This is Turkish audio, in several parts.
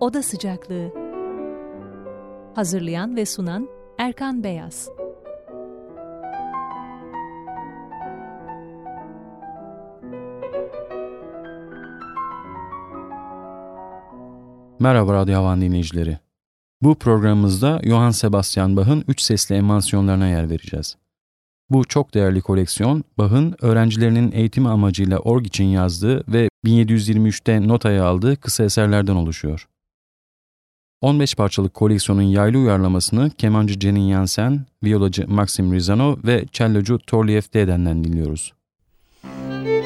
Oda Sıcaklığı Hazırlayan ve sunan Erkan Beyaz Merhaba Radyo Havan dinleyicileri. Bu programımızda Johann Sebastian Bach'ın üç sesli envansiyonlarına yer vereceğiz. Bu çok değerli koleksiyon, Bach'ın öğrencilerinin eğitim amacıyla org için yazdığı ve 1723'te notaya aldığı kısa eserlerden oluşuyor. 15 parçalık koleksiyonun yaylı uyarlamasını kemancı Cenin Yansen, viyolacı Maxim Rizano ve cellocu Torliev Deden'den dinliyoruz. Müzik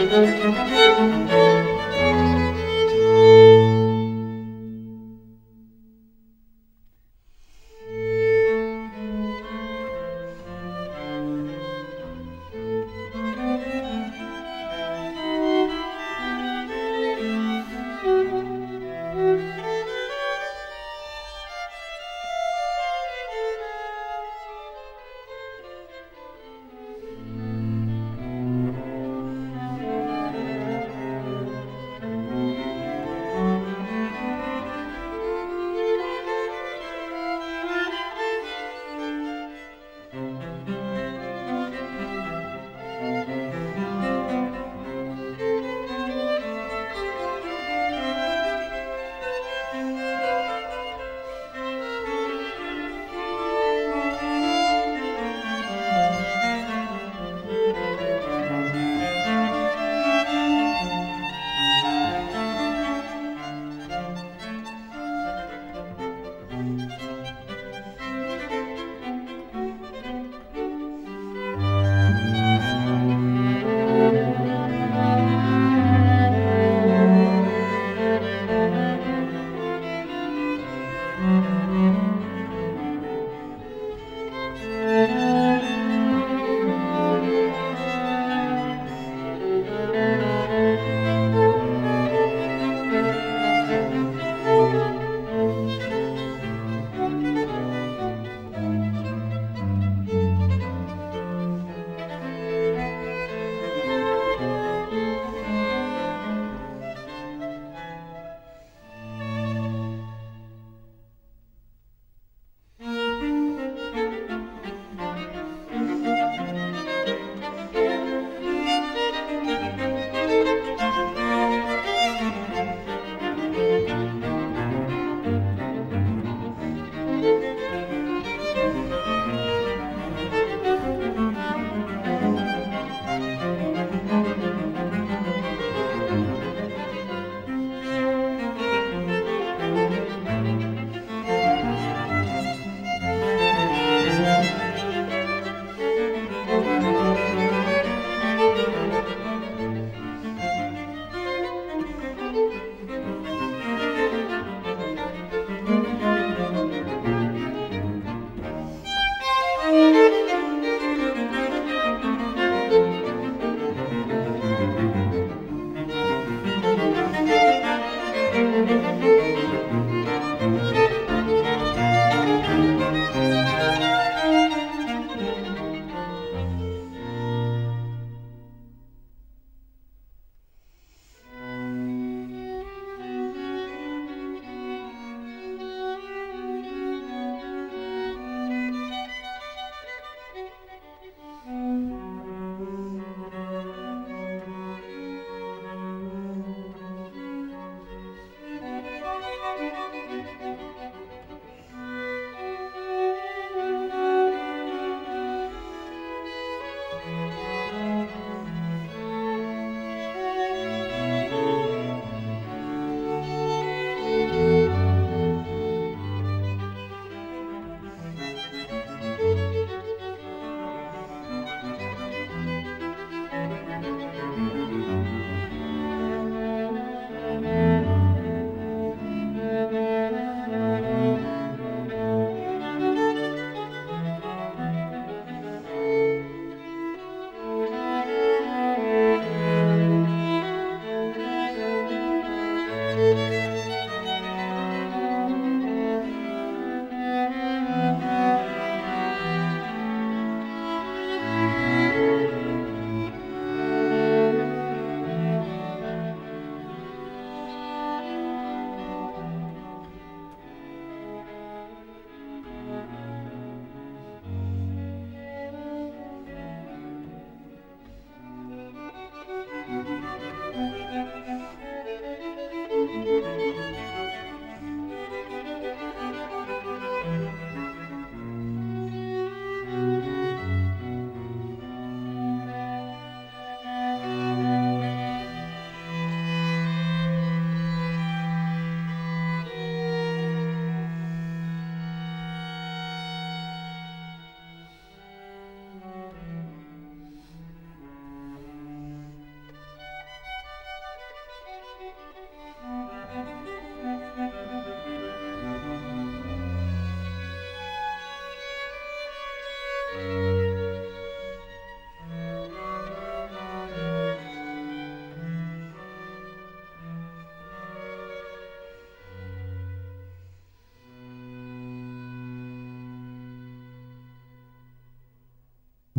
Música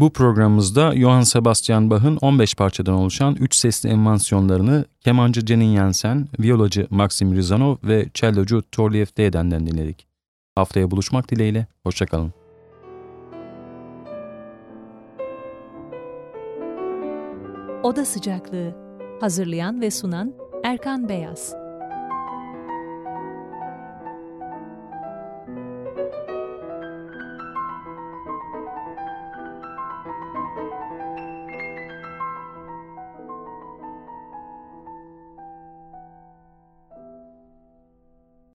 Bu programımızda Johann Sebastian Bach'ın 15 parçadan oluşan 3 sesli envansiyonlarını kemancı Cenin Jensen, viyolacı Maxim Rizanov ve cellocu Torliev Deden'den dinledik. Haftaya buluşmak dileğiyle, hoşçakalın. Oda Sıcaklığı Hazırlayan ve sunan Erkan Beyaz